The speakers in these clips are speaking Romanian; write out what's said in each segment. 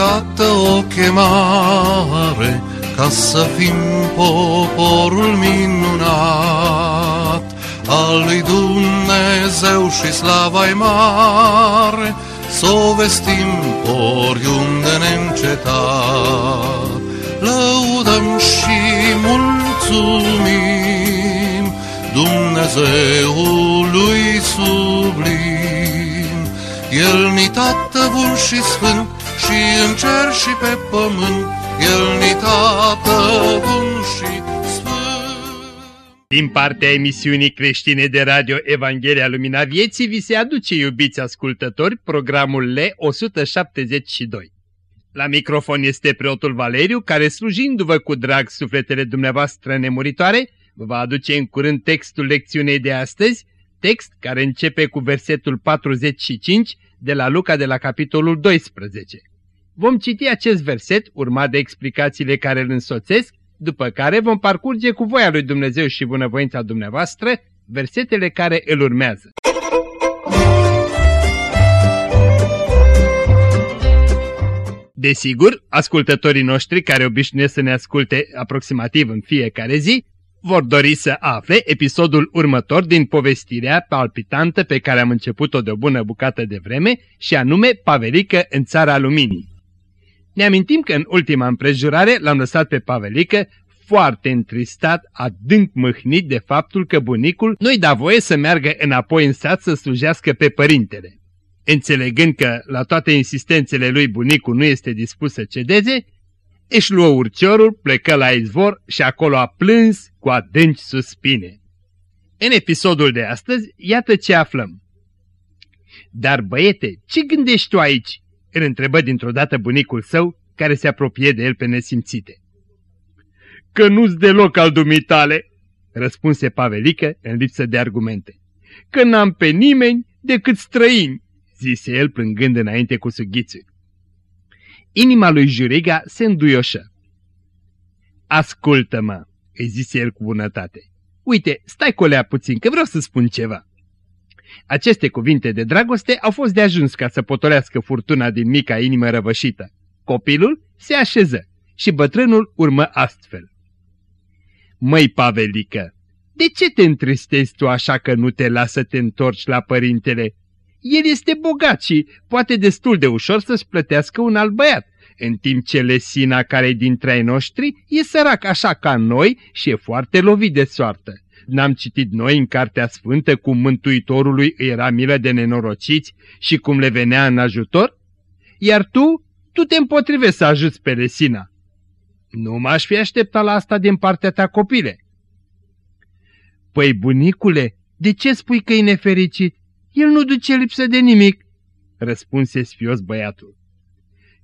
gata o chemare ca să fim poporul minunat al lui Dumnezeu și slava mare, să o vestim oriunde neîncetat. Lăudăm și mulțumim Dumnezeului sublim. El ni tată bun și sfânt și în cer și pe pământ, El ni tată bun și din partea emisiunii creștine de radio Evanghelia Lumina Vieții vi se aduce, iubiți ascultători, programul L172. La microfon este preotul Valeriu, care slujindu-vă cu drag sufletele dumneavoastră nemuritoare, vă va aduce în curând textul lecțiunei de astăzi, text care începe cu versetul 45 de la Luca de la capitolul 12. Vom citi acest verset, urmat de explicațiile care îl însoțesc, după care vom parcurge cu voia lui Dumnezeu și bunăvoința dumneavoastră versetele care îl urmează. Desigur, ascultătorii noștri care obișnuiesc să ne asculte aproximativ în fiecare zi, vor dori să afle episodul următor din povestirea palpitantă pe care am început-o de o bună bucată de vreme și anume Pavelică în țara luminii. Ne amintim că în ultima împrejurare l-am lăsat pe Pavelică foarte întristat, adânc mâhnit de faptul că bunicul nu-i da voie să meargă înapoi în sat să slujească pe părintele. Înțelegând că la toate insistențele lui bunicul nu este dispus să cedeze, își luă urciorul, plecă la izvor și acolo a plâns cu adânci suspine. În episodul de astăzi, iată ce aflăm. Dar băiete, ce gândești tu aici?" Îl întrebă dintr-o dată bunicul său, care se apropie de el pe nesimțite. Că nu-s deloc al dumitale, răspunse Pavelică în lipsă de argumente. Că n-am pe nimeni decât străini, zise el plângând înainte cu sughițul. Inima lui Juriga se înduioșă. Ascultă-mă, îi zise el cu bunătate. Uite, stai colea puțin, că vreau să spun ceva. Aceste cuvinte de dragoste au fost de ajuns ca să potolească furtuna din mica inimă răvășită. Copilul se așeză și bătrânul urmă astfel. Măi, Pavelică, de ce te întristezi tu așa că nu te lasă să te întorci la părintele? El este bogat și poate destul de ușor să-și plătească un alt băiat, în timp ce Lesina, care e dintre ai noștri, e sărac așa ca noi și e foarte lovit de soartă. N-am citit noi în Cartea Sfântă cum Mântuitorului îi era milă de nenorociți și cum le venea în ajutor? Iar tu, tu te împotrivești să ajuți pe Lesina. Nu m-aș fi așteptat la asta din partea ta, copile. Păi, bunicule, de ce spui că e nefericit? El nu duce lipsă de nimic, răspunse sfios băiatul.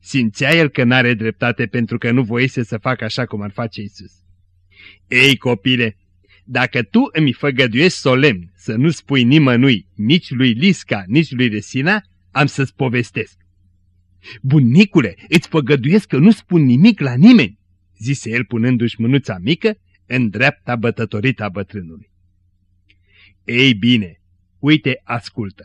Simțea el că n-are dreptate pentru că nu voise să facă așa cum ar face Isus. Ei, copile, dacă tu îmi făgăduiești solemn să nu spui nimănui, nici lui Lisca, nici lui Resina, am să-ți povestesc. Bunicule, îți făgăduiesc că nu spun nimic la nimeni, zise el punându-și mânuța mică în dreapta bătătorită a bătrânului. Ei bine, uite, ascultă.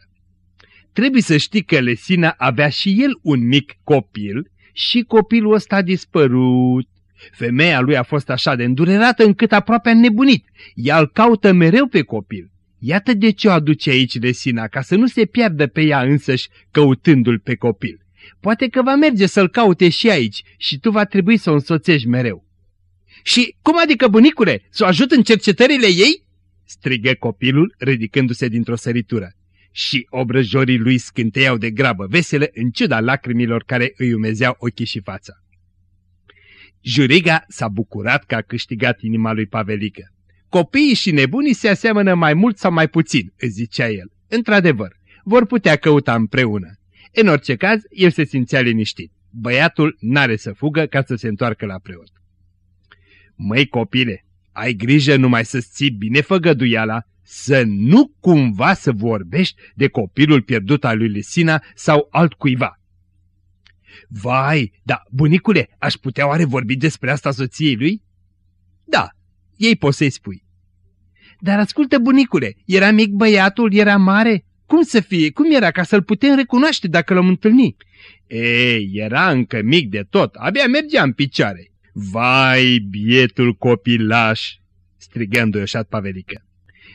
Trebuie să știi că Lesina avea și el un mic copil și copilul ăsta a dispărut. Femeia lui a fost așa de îndurerată încât aproape a nebunit. Ea îl caută mereu pe copil. Iată de ce o aduce aici Lesina, ca să nu se piardă pe ea însăși căutându-l pe copil. Poate că va merge să-l caute și aici și tu va trebui să o însoțești mereu. Și cum adică, bunicule, să o ajut în cercetările ei? strigă copilul, ridicându-se dintr-o săritură. Și obrăjorii lui scânteiau de grabă vesele în ciuda lacrimilor care îi umezeau ochii și fața. Juriga s-a bucurat că a câștigat inima lui Pavelică. Copiii și nebunii se aseamănă mai mult sau mai puțin, îți zicea el. Într-adevăr, vor putea căuta împreună. În orice caz, el se simțea liniștit. Băiatul n-are să fugă ca să se întoarcă la preot. Măi copile, ai grijă numai să-ți ții bine făgăduiala, să nu cumva să vorbești de copilul pierdut al lui Lesina sau altcuiva. Vai, da, bunicule, aș putea oare vorbi despre asta soției lui? Da, ei poți să-i spui. Dar ascultă, bunicule, era mic băiatul, era mare, cum să fie, cum era ca să-l putem recunoaște dacă l-am întâlnit? Ei, era încă mic de tot, abia mergea în picioare. Vai, bietul copilaș, strigă înduioșat Pavelică.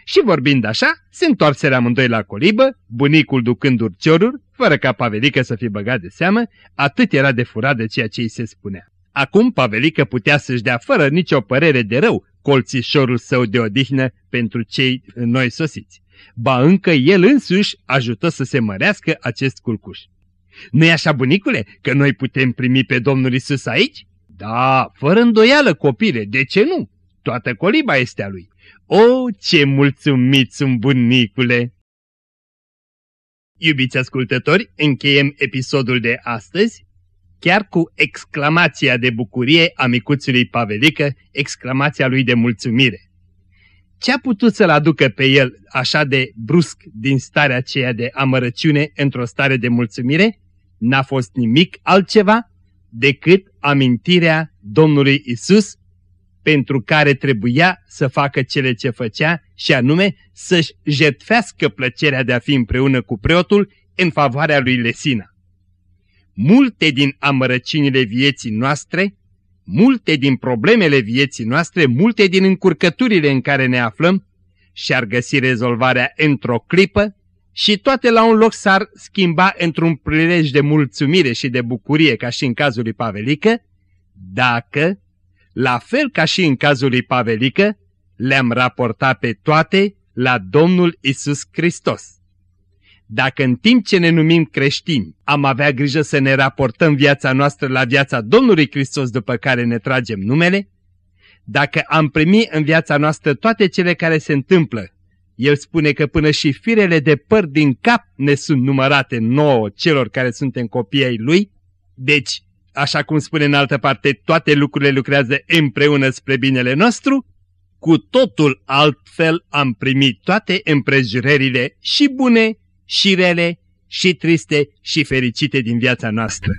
Și vorbind așa, se întoarseră amândoi la colibă, bunicul ducând urcioruri, fără ca Pavelică să fie băgat de seamă, atât era de furat de ceea ce îi se spunea. Acum Pavelică putea să-și dea fără nicio părere de rău colțișorul său de odihnă pentru cei noi sosiți. Ba încă el însuși ajută să se mărească acest culcuș. Nu-i așa, bunicule, că noi putem primi pe Domnul Isus aici? Da, fără îndoială, copile, de ce nu? Toată coliba este a lui. O, ce mulțumit sunt bunicule! Iubiți ascultători, încheiem episodul de astăzi chiar cu exclamația de bucurie a micuțului Pavelică, exclamația lui de mulțumire. Ce a putut să-l aducă pe el așa de brusc din starea aceea de amărăciune într-o stare de mulțumire? N-a fost nimic altceva decât amintirea Domnului Isus pentru care trebuia să facă cele ce făcea și anume să-și jertfească plăcerea de a fi împreună cu preotul în favoarea lui Lesina. Multe din amărăcinile vieții noastre, multe din problemele vieții noastre, multe din încurcăturile în care ne aflăm și-ar găsi rezolvarea într-o clipă și toate la un loc s-ar schimba într-un prilej de mulțumire și de bucurie ca și în cazul lui Pavelică, dacă la fel ca și în cazul lui Pavelică, le-am raportat pe toate la Domnul Isus Hristos. Dacă în timp ce ne numim creștini am avea grijă să ne raportăm viața noastră la viața Domnului Hristos după care ne tragem numele, dacă am primit în viața noastră toate cele care se întâmplă, el spune că până și firele de păr din cap ne sunt numărate nouă celor care suntem copii ai lui, deci așa cum spune în altă parte, toate lucrurile lucrează împreună spre binele nostru, cu totul altfel am primit toate împrejurările și bune, și rele, și triste, și fericite din viața noastră.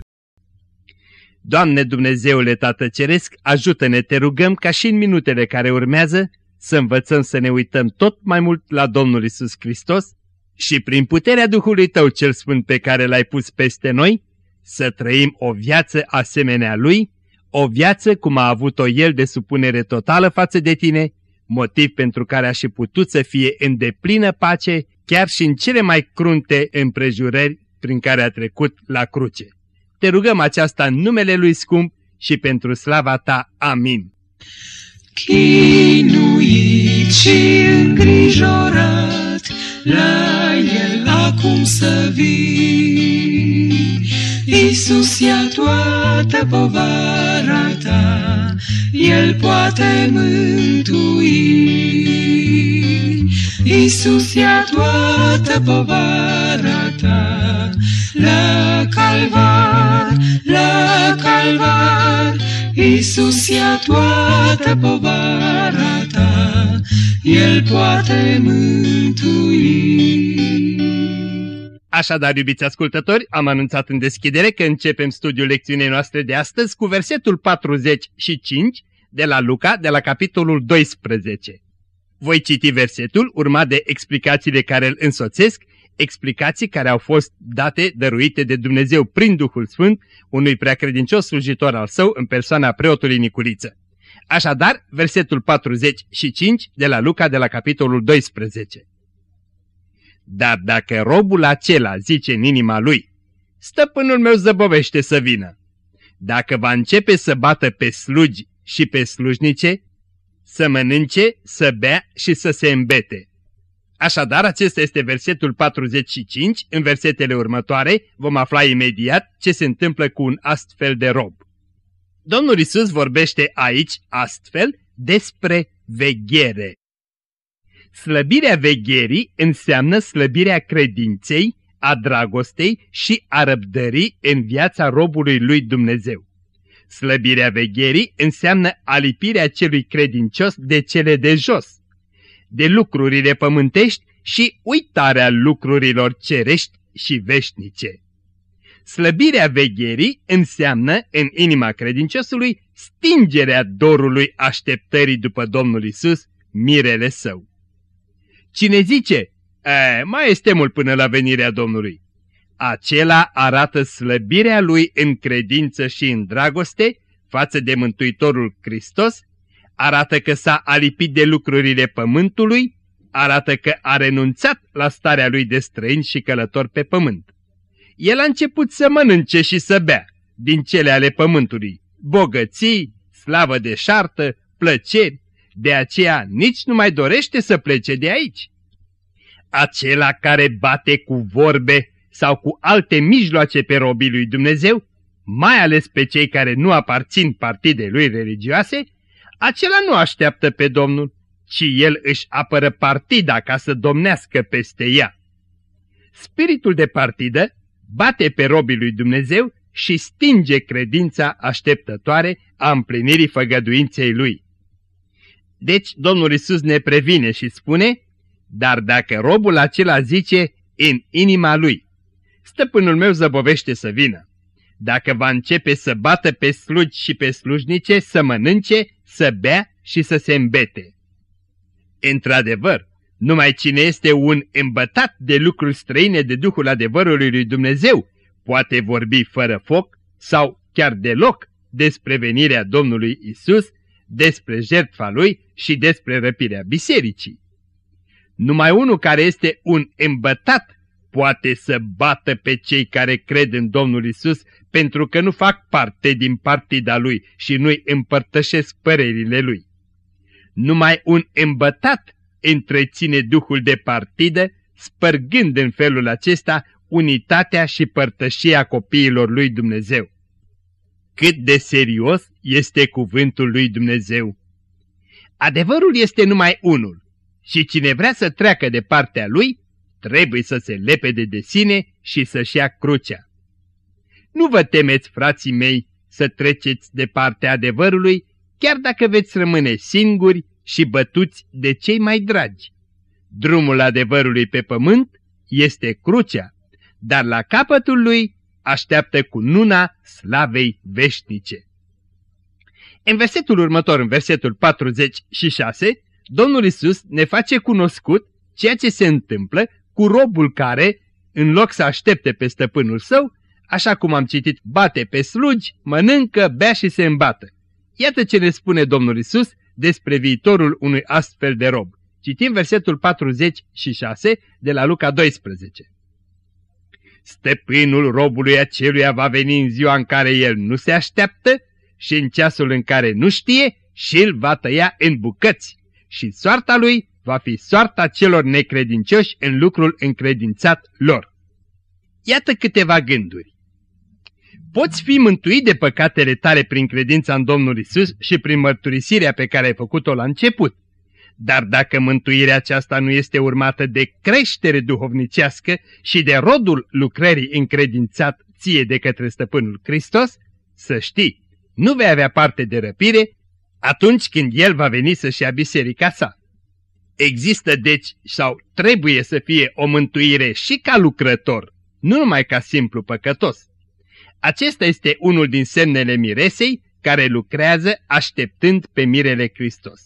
Doamne Dumnezeule Tată Ceresc, ajută-ne, te rugăm ca și în minutele care urmează să învățăm să ne uităm tot mai mult la Domnul Isus Hristos și prin puterea Duhului Tău cel Sfânt pe care l-ai pus peste noi, să trăim o viață asemenea Lui, o viață cum a avut-o El de supunere totală față de tine, motiv pentru care a și putut să fie în deplină pace chiar și în cele mai crunte împrejurări prin care a trecut la cruce. Te rugăm aceasta în numele Lui scump și pentru slava Ta. Amin. Chinuit și îngrijorat, la El acum să vii. Iisus ia toată povara ta, El poate mântui. Iisus ia toată povara ta, la calvar, la calvar. Iisus ia toată povara ta, El poate mântui. Așadar, iubiți ascultători, am anunțat în deschidere că începem studiul lecțiunii noastre de astăzi cu versetul 45 de la Luca, de la capitolul 12. Voi citi versetul, urmat de explicațiile care îl însoțesc, explicații care au fost date, dăruite de Dumnezeu prin Duhul Sfânt, unui preacredincios slujitor al său în persoana preotului Niculiță. Așadar, versetul 45 de la Luca, de la capitolul 12. Dar dacă robul acela zice în inima lui, stăpânul meu zăbovește să vină, dacă va începe să bată pe slugi și pe slujnice, să mănânce, să bea și să se îmbete. Așadar, acesta este versetul 45, în versetele următoare vom afla imediat ce se întâmplă cu un astfel de rob. Domnul Isus vorbește aici astfel despre veghere. Slăbirea vegherii înseamnă slăbirea credinței, a dragostei și a răbdării în viața robului lui Dumnezeu. Slăbirea vegherii înseamnă alipirea celui credincios de cele de jos, de lucrurile pământești și uitarea lucrurilor cerești și veșnice. Slăbirea vegherii înseamnă în inima credinciosului stingerea dorului așteptării după Domnul Isus, mirele său. Cine zice, E, mai este mult până la venirea Domnului. Acela arată slăbirea lui în credință și în dragoste față de Mântuitorul Hristos, arată că s-a alipit de lucrurile pământului, arată că a renunțat la starea lui de străin și călător pe pământ. El a început să mănânce și să bea din cele ale pământului, bogății, slavă de șartă, plăceri, de aceea nici nu mai dorește să plece de aici. Acela care bate cu vorbe sau cu alte mijloace pe robii lui Dumnezeu, mai ales pe cei care nu aparțin partidei lui religioase, acela nu așteaptă pe Domnul, ci el își apără partida ca să domnească peste ea. Spiritul de partidă bate pe robii lui Dumnezeu și stinge credința așteptătoare a împlinirii făgăduinței lui. Deci Domnul Isus ne previne și spune, dar dacă robul acela zice în inima lui, stăpânul meu zăbovește să vină. Dacă va începe să bată pe slugi și pe slujnice, să mănânce, să bea și să se îmbete. Într-adevăr, numai cine este un îmbătat de lucruri străine de Duhul adevărului lui Dumnezeu poate vorbi fără foc sau chiar deloc despre venirea Domnului Isus, despre jertfa lui și despre răpirea bisericii. Numai unul care este un îmbătat poate să bată pe cei care cred în Domnul Isus pentru că nu fac parte din partida lui și nu-i împărtășesc părerile lui. Numai un îmbătat întreține duhul de partidă, spărgând în felul acesta unitatea și părtășia copiilor lui Dumnezeu. Cât de serios este cuvântul lui Dumnezeu! Adevărul este numai unul și cine vrea să treacă de partea lui, trebuie să se lepede de sine și să-și ia crucea. Nu vă temeți, frații mei, să treceți de partea adevărului, chiar dacă veți rămâne singuri și bătuți de cei mai dragi. Drumul adevărului pe pământ este crucea, dar la capătul lui așteaptă cu nuna slavei veșnice. În versetul următor, în versetul 46, Domnul Isus ne face cunoscut ceea ce se întâmplă cu robul care, în loc să aștepte pe stăpânul său, așa cum am citit, bate pe slugi, mănâncă, bea și se îmbată. Iată ce ne spune Domnul Isus despre viitorul unui astfel de rob. Citim versetul 46 de la Luca 12. Stăpânul robului aceluia va veni în ziua în care el nu se așteaptă și în ceasul în care nu știe și îl va tăia în bucăți și soarta lui va fi soarta celor necredincioși în lucrul încredințat lor. Iată câteva gânduri. Poți fi mântuit de păcatele tale prin credința în Domnul Isus și prin mărturisirea pe care ai făcut-o la început. Dar dacă mântuirea aceasta nu este urmată de creștere duhovnicească și de rodul lucrării încredințat ție de către stăpânul Hristos, să știi, nu vei avea parte de răpire atunci când El va veni să-și ia biserica sa. Există deci sau trebuie să fie o mântuire și ca lucrător, nu numai ca simplu păcătos. Acesta este unul din semnele miresei care lucrează așteptând pe mirele Hristos.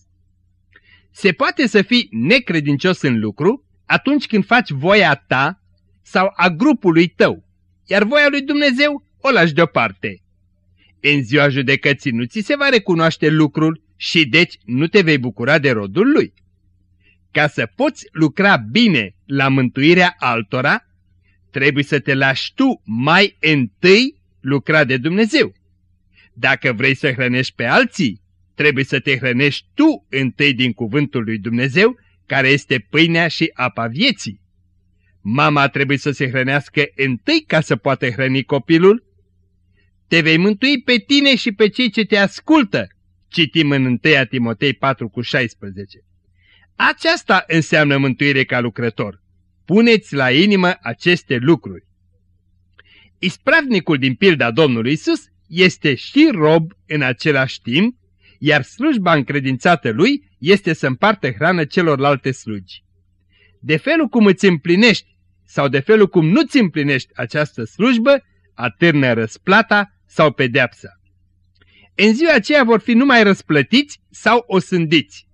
Se poate să fii necredincios în lucru atunci când faci voia ta sau a grupului tău, iar voia lui Dumnezeu o lași deoparte. În ziua judecății nu ți se va recunoaște lucrul și deci nu te vei bucura de rodul lui. Ca să poți lucra bine la mântuirea altora, trebuie să te lași tu mai întâi lucra de Dumnezeu. Dacă vrei să hrănești pe alții, trebuie să te hrănești tu întâi din cuvântul lui Dumnezeu, care este pâinea și apa vieții. Mama trebuie să se hrănească întâi ca să poată hrăni copilul. Te vei mântui pe tine și pe cei ce te ascultă, citim în 1 Timotei 4 cu 16. Aceasta înseamnă mântuire ca lucrător. Puneți la inimă aceste lucruri. Ispravnicul din pilda Domnului Isus este și rob în același timp, iar slujba încredințată lui este să împartă hrană celorlalte slugi. De felul cum îți împlinești sau de felul cum nu-ți împlinești această slujbă, atârnă răsplata sau pedeapsa. În ziua aceea vor fi numai răsplătiți sau osândiți.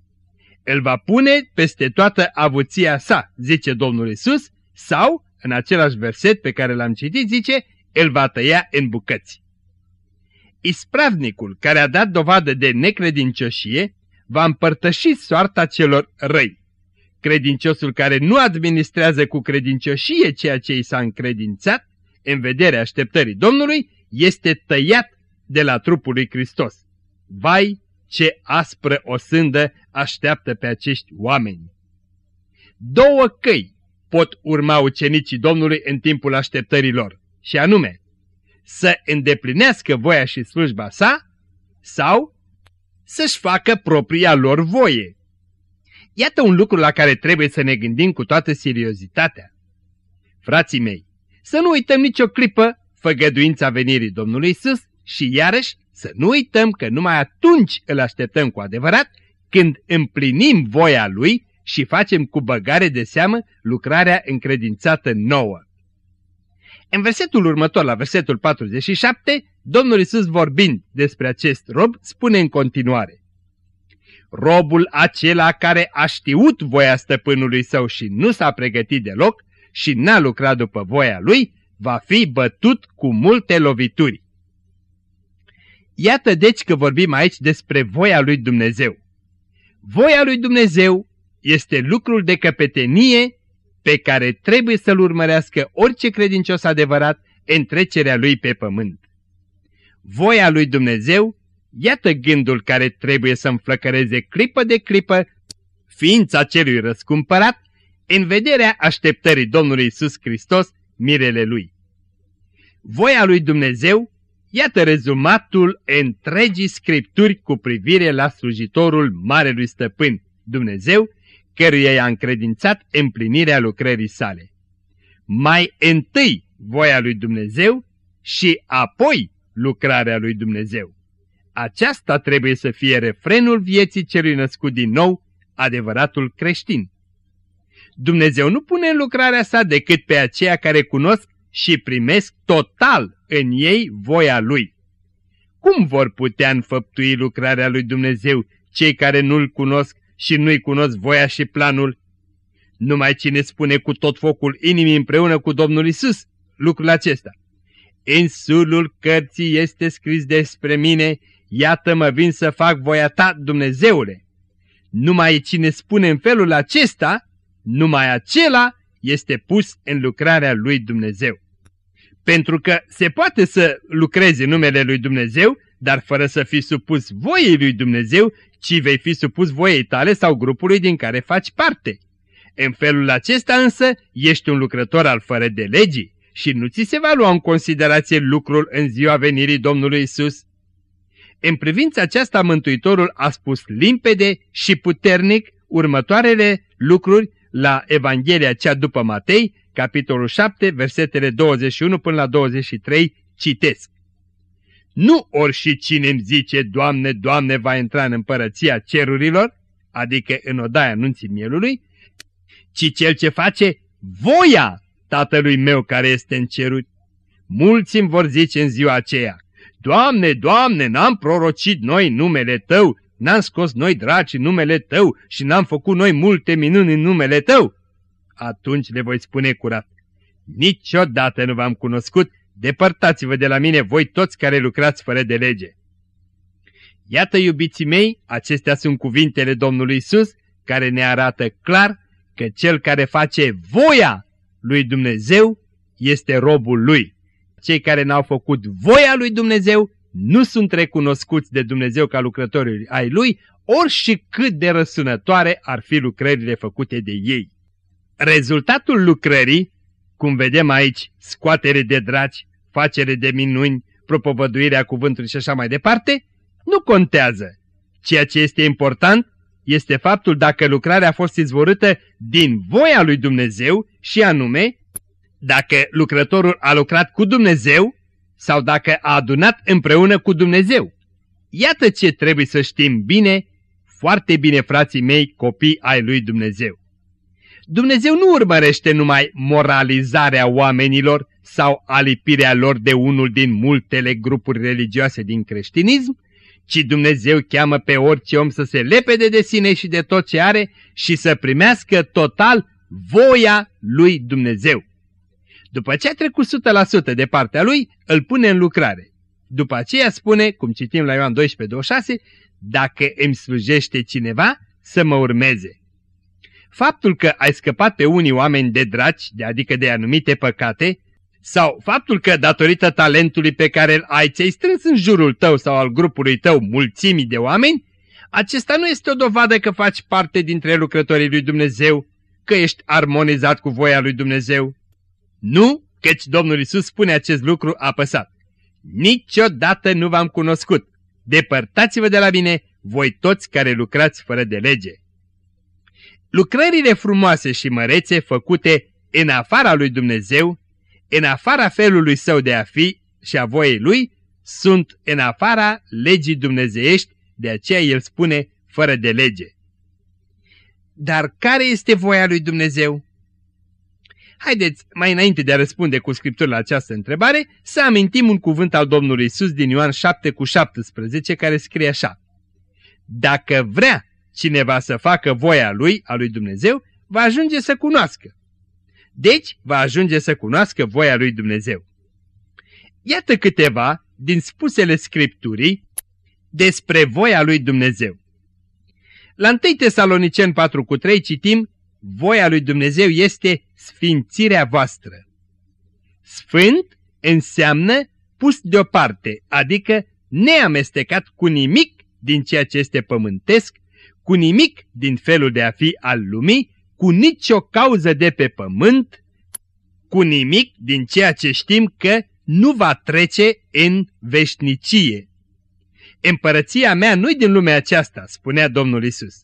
îl va pune peste toată avuția sa, zice Domnul Isus, sau, în același verset pe care l-am citit, zice, îl va tăia în bucăți. Ispravnicul care a dat dovadă de necredincioșie va împărtăși soarta celor răi. Credinciosul care nu administrează cu credincioșie ceea ce i s-a încredințat, în vederea așteptării Domnului, este tăiat de la trupul lui Hristos. Vai, ce aspră o sândă așteaptă pe acești oameni! Două căi pot urma ucenicii Domnului în timpul așteptărilor, și anume, să îndeplinească voia și slujba sa sau să-și facă propria lor voie. Iată un lucru la care trebuie să ne gândim cu toată seriozitatea. Frații mei, să nu uităm nicio clipă făgăduința venirii Domnului Isus și iarăși să nu uităm că numai atunci îl așteptăm cu adevărat când împlinim voia Lui și facem cu băgare de seamă lucrarea încredințată nouă. În versetul următor, la versetul 47, Domnul Isus vorbind despre acest rob, spune în continuare. Robul acela care a știut voia stăpânului său și nu s-a pregătit deloc și n-a lucrat după voia lui, va fi bătut cu multe lovituri. Iată deci că vorbim aici despre voia lui Dumnezeu. Voia lui Dumnezeu este lucrul de căpetenie pe care trebuie să-l urmărească orice credincios adevărat în trecerea lui pe pământ. Voia lui Dumnezeu, iată gândul care trebuie să înflăcăreze clipă de clipă ființa celui răscumpărat în vederea așteptării Domnului Isus Hristos, mirele lui. Voia lui Dumnezeu, iată rezumatul întregii scripturi cu privire la slujitorul Marelui Stăpân, Dumnezeu, căruia i-a încredințat împlinirea lucrării sale. Mai întâi voia lui Dumnezeu și apoi lucrarea lui Dumnezeu. Aceasta trebuie să fie refrenul vieții celui născut din nou, adevăratul creștin. Dumnezeu nu pune în lucrarea sa decât pe aceia care cunosc și primesc total în ei voia Lui. Cum vor putea înfăptui lucrarea lui Dumnezeu cei care nu-L cunosc și nu-i cunosc voia și planul. Numai cine spune cu tot focul inimii împreună cu Domnul Isus lucrul acesta. În sulul cărții este scris despre mine, iată mă vin să fac voia ta, Dumnezeule. Numai cine spune în felul acesta, numai acela este pus în lucrarea lui Dumnezeu. Pentru că se poate să lucreze numele lui Dumnezeu, dar fără să fii supus voiei lui Dumnezeu ci vei fi supus voiei tale sau grupului din care faci parte. În felul acesta însă ești un lucrător al fără de legii și nu ți se va lua în considerație lucrul în ziua venirii Domnului Isus. În privința aceasta Mântuitorul a spus limpede și puternic următoarele lucruri la Evanghelia cea după Matei, capitolul 7, versetele 21 până la 23, citesc. Nu ori și cine îmi zice, Doamne, Doamne, va intra în împărăția cerurilor, adică în odaia nunții mielului, ci cel ce face voia Tatălui meu care este în ceruri. Mulți îmi vor zice în ziua aceea, Doamne, Doamne, n-am prorocit noi numele Tău, n-am scos noi draci în numele Tău și n-am făcut noi multe minuni în numele Tău? Atunci le voi spune curat, niciodată nu v-am cunoscut, Depărtați-vă de la mine voi toți care lucrați fără de lege. Iată, iubiții mei, acestea sunt cuvintele Domnului Isus, care ne arată clar că cel care face voia lui Dumnezeu este robul lui. Cei care n-au făcut voia lui Dumnezeu nu sunt recunoscuți de Dumnezeu ca lucrători ai lui, ori și cât de răsunătoare ar fi lucrările făcute de ei. Rezultatul lucrării cum vedem aici, scoatere de draci, facere de minuni, propovăduirea cuvântului și așa mai departe, nu contează. Ceea ce este important este faptul dacă lucrarea a fost izvorâtă din voia lui Dumnezeu și anume dacă lucrătorul a lucrat cu Dumnezeu sau dacă a adunat împreună cu Dumnezeu. Iată ce trebuie să știm bine, foarte bine frații mei, copii ai lui Dumnezeu. Dumnezeu nu urmărește numai moralizarea oamenilor sau alipirea lor de unul din multele grupuri religioase din creștinism, ci Dumnezeu cheamă pe orice om să se lepede de sine și de tot ce are și să primească total voia lui Dumnezeu. După ce a trecut 100% de partea lui, îl pune în lucrare. După aceea spune, cum citim la Ioan 12, 26, dacă îmi slujește cineva, să mă urmeze. Faptul că ai scăpat pe unii oameni de draci, de adică de anumite păcate, sau faptul că, datorită talentului pe care îl ai, ți-ai strâns în jurul tău sau al grupului tău mulțimii de oameni, acesta nu este o dovadă că faci parte dintre lucrătorii lui Dumnezeu, că ești armonizat cu voia lui Dumnezeu. Nu, căci Domnul Isus spune acest lucru apăsat. Niciodată nu v-am cunoscut. Depărtați-vă de la mine, voi toți care lucrați fără de lege. Lucrările frumoase și mărețe făcute în afara lui Dumnezeu, în afara felului său de a fi și a voiei lui, sunt în afara legii dumnezeiești, de aceea el spune fără de lege. Dar care este voia lui Dumnezeu? Haideți, mai înainte de a răspunde cu scriptură la această întrebare, să amintim un cuvânt al Domnului Isus din Ioan 7 cu 17 care scrie așa. Dacă vrea cineva să facă voia lui, a lui Dumnezeu, va ajunge să cunoască. Deci, va ajunge să cunoască voia lui Dumnezeu. Iată câteva din spusele Scripturii despre voia lui Dumnezeu. La 1 Tesalonicen 4 cu 3 citim, voia lui Dumnezeu este sfințirea voastră. Sfânt înseamnă pus deoparte, adică neamestecat cu nimic din ceea ce este pământesc, cu nimic din felul de a fi al lumii, cu nicio cauză de pe pământ, cu nimic din ceea ce știm că nu va trece în veșnicie. Împărăția mea nu-i din lumea aceasta, spunea Domnul Isus.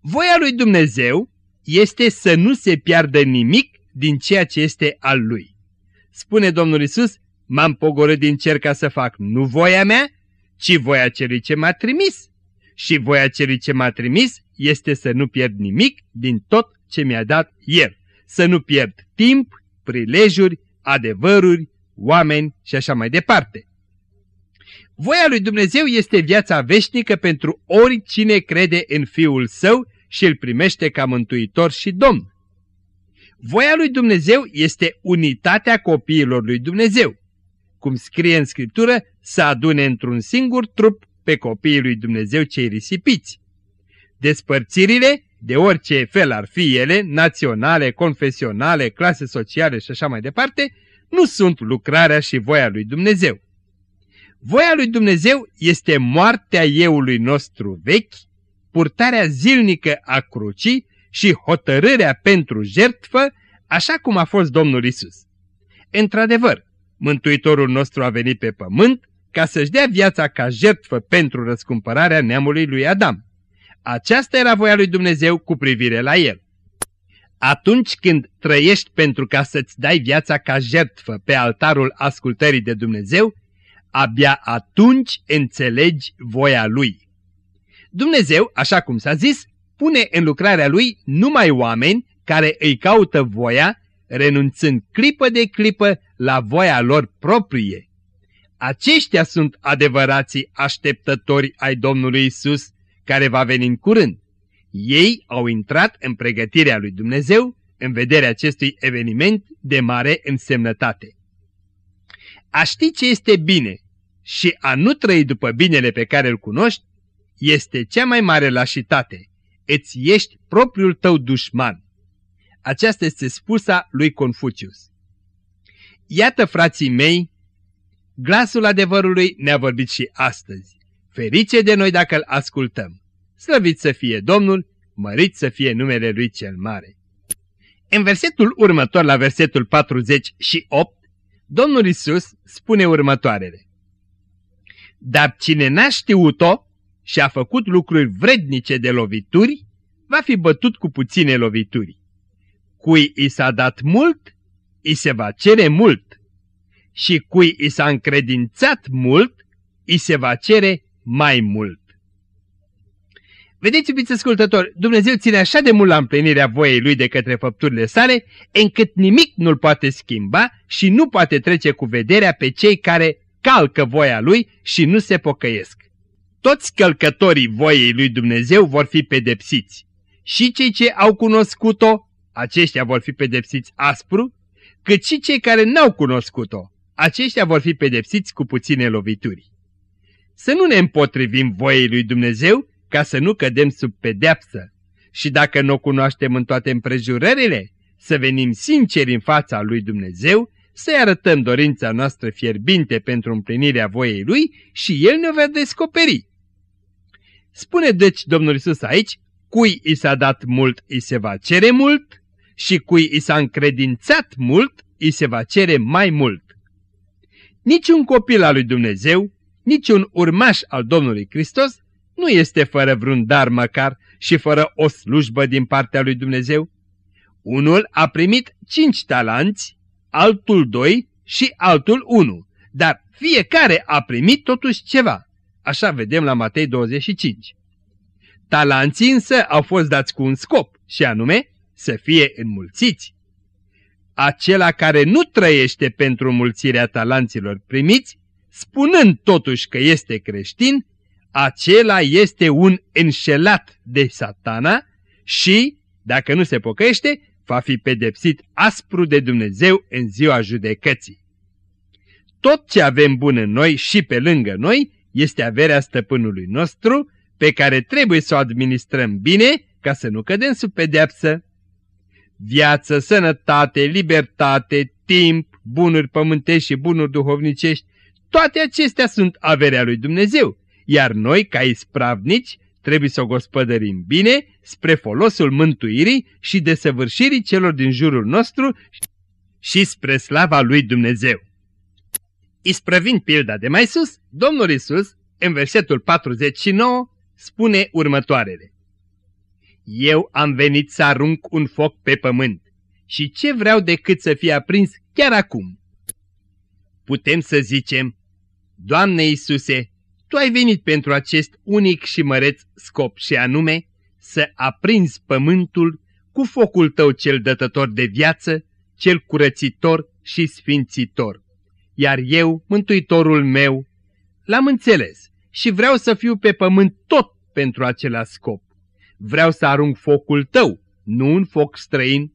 Voia lui Dumnezeu este să nu se piardă nimic din ceea ce este al lui. Spune Domnul Isus, m-am pogorât din cer ca să fac nu voia mea, ci voia celui ce m-a trimis. Și voia celui ce m-a trimis este să nu pierd nimic din tot ce mi-a dat El. Să nu pierd timp, prilejuri, adevăruri, oameni și așa mai departe. Voia lui Dumnezeu este viața veșnică pentru oricine crede în Fiul Său și îl primește ca mântuitor și domn. Voia lui Dumnezeu este unitatea copiilor lui Dumnezeu. Cum scrie în Scriptură, să adune într-un singur trup pe copiii lui Dumnezeu cei risipiți. Despărțirile, de orice fel ar fi ele, naționale, confesionale, clase sociale și așa mai departe, nu sunt lucrarea și voia lui Dumnezeu. Voia lui Dumnezeu este moartea euului nostru vechi, purtarea zilnică a crucii și hotărârea pentru jertfă, așa cum a fost Domnul Isus. Într-adevăr, Mântuitorul nostru a venit pe pământ ca să-și dea viața ca jertfă pentru răscumpărarea neamului lui Adam. Aceasta era voia lui Dumnezeu cu privire la el. Atunci când trăiești pentru ca să-ți dai viața ca jertfă pe altarul ascultării de Dumnezeu, abia atunci înțelegi voia Lui. Dumnezeu, așa cum s-a zis, pune în lucrarea Lui numai oameni care îi caută voia, renunțând clipă de clipă la voia lor proprie. Aceștia sunt adevărații așteptători ai Domnului Isus, care va veni în curând. Ei au intrat în pregătirea lui Dumnezeu în vederea acestui eveniment de mare însemnătate. A ști ce este bine și a nu trăi după binele pe care îl cunoști este cea mai mare lașitate. Îți ești propriul tău dușman. Aceasta este spusa lui Confucius. Iată, frații mei, glasul adevărului ne-a vorbit și astăzi. Ferice de noi dacă îl ascultăm. Slăvit să fie Domnul, mărit să fie numele Lui cel Mare. În versetul următor, la versetul 48, Domnul Isus spune următoarele. Dar cine n-a știut-o și a făcut lucruri vrednice de lovituri, va fi bătut cu puține lovituri. Cui i s-a dat mult, i se va cere mult. Și cui i s-a încredințat mult, i se va cere mai mult. Vedeți, iubiți ascultători, Dumnezeu ține așa de mult la împlinirea voiei Lui de către făpturile sale, încât nimic nu-L poate schimba și nu poate trece cu vederea pe cei care încalcă voia lui și nu se pocăiesc. Toți călcătorii voiei lui Dumnezeu vor fi pedepsiți. Și cei ce au cunoscut-o, aceștia vor fi pedepsiți aspru, cât și cei care n-au cunoscut-o, aceștia vor fi pedepsiți cu puține lovituri. Să nu ne împotrivim voiei lui Dumnezeu ca să nu cădem sub pedeapsă și dacă nu o cunoaștem în toate împrejurările, să venim sinceri în fața lui Dumnezeu, să-i arătăm dorința noastră fierbinte pentru împlinirea voiei lui și El ne va descoperi. Spune deci Domnul Isus aici, cui i s-a dat mult, i se va cere mult și cui i s-a încredințat mult, i se va cere mai mult. Niciun copil al lui Dumnezeu, niciun urmaș al Domnului Hristos nu este fără vreun dar măcar și fără o slujbă din partea lui Dumnezeu. Unul a primit cinci talanți, altul doi și altul unu, dar fiecare a primit totuși ceva. Așa vedem la Matei 25. Talanții însă au fost dați cu un scop, și anume să fie înmulțiți. Acela care nu trăiește pentru mulțirea talanților primiți, spunând totuși că este creștin, acela este un înșelat de satana și, dacă nu se pocăiește, va fi pedepsit aspru de Dumnezeu în ziua judecății. Tot ce avem bun în noi și pe lângă noi este averea stăpânului nostru, pe care trebuie să o administrăm bine ca să nu cădem sub pedeapsă. Viață, sănătate, libertate, timp, bunuri pământești și bunuri duhovnicești, toate acestea sunt averea lui Dumnezeu, iar noi, ca ispravnici, trebuie să o gospodărim bine spre folosul mântuirii și desăvârșirii celor din jurul nostru și spre slava lui Dumnezeu. Isprăvind pilda de mai sus, Domnul Isus, în versetul 49, spune următoarele. Eu am venit să arunc un foc pe pământ și ce vreau decât să fie aprins chiar acum? Putem să zicem, Doamne Iisuse, Tu ai venit pentru acest unic și măreț scop și anume să aprinzi pământul cu focul Tău cel dătător de viață, cel curățitor și sfințitor. Iar eu, Mântuitorul meu, l-am înțeles și vreau să fiu pe pământ tot pentru acela scop. Vreau să arunc focul tău, nu un foc străin.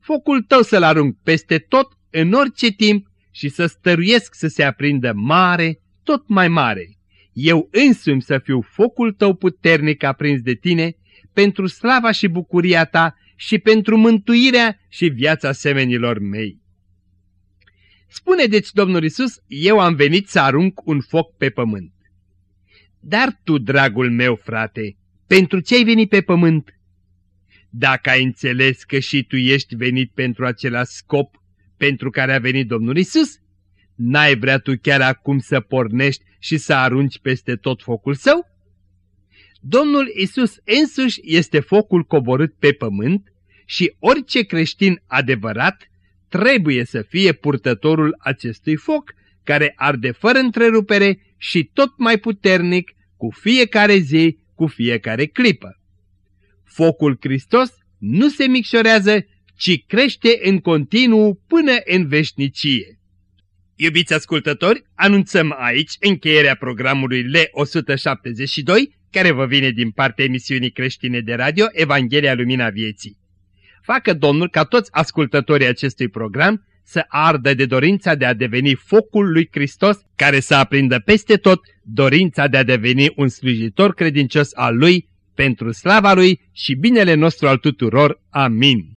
Focul tău să-l arunc peste tot, în orice timp, și să stăruiesc să se aprindă mare, tot mai mare. Eu însumi să fiu focul tău puternic aprins de tine, pentru slava și bucuria ta și pentru mântuirea și viața semenilor mei. Spune deci Domnul Isus, eu am venit să arunc un foc pe pământ. Dar tu, dragul meu frate, pentru ce ai venit pe pământ? Dacă ai înțeles că și tu ești venit pentru acela scop pentru care a venit Domnul Isus, n-ai vrea tu chiar acum să pornești și să arunci peste tot focul său? Domnul Isus însuși este focul coborât pe pământ și orice creștin adevărat trebuie să fie purtătorul acestui foc care arde fără întrerupere și tot mai puternic cu fiecare zi, cu fiecare clipă. Focul Hristos nu se micșorează, ci crește în continuu până în veșnicie. Iubiți ascultători, anunțăm aici încheierea programului L172, care vă vine din partea emisiunii creștine de radio Evanghelia Lumina Vieții. Facă Domnul ca toți ascultătorii acestui program să ardă de dorința de a deveni focul lui Hristos, care să aprindă peste tot dorința de a deveni un slujitor credincios al lui, pentru slava lui și binele nostru al tuturor. Amin.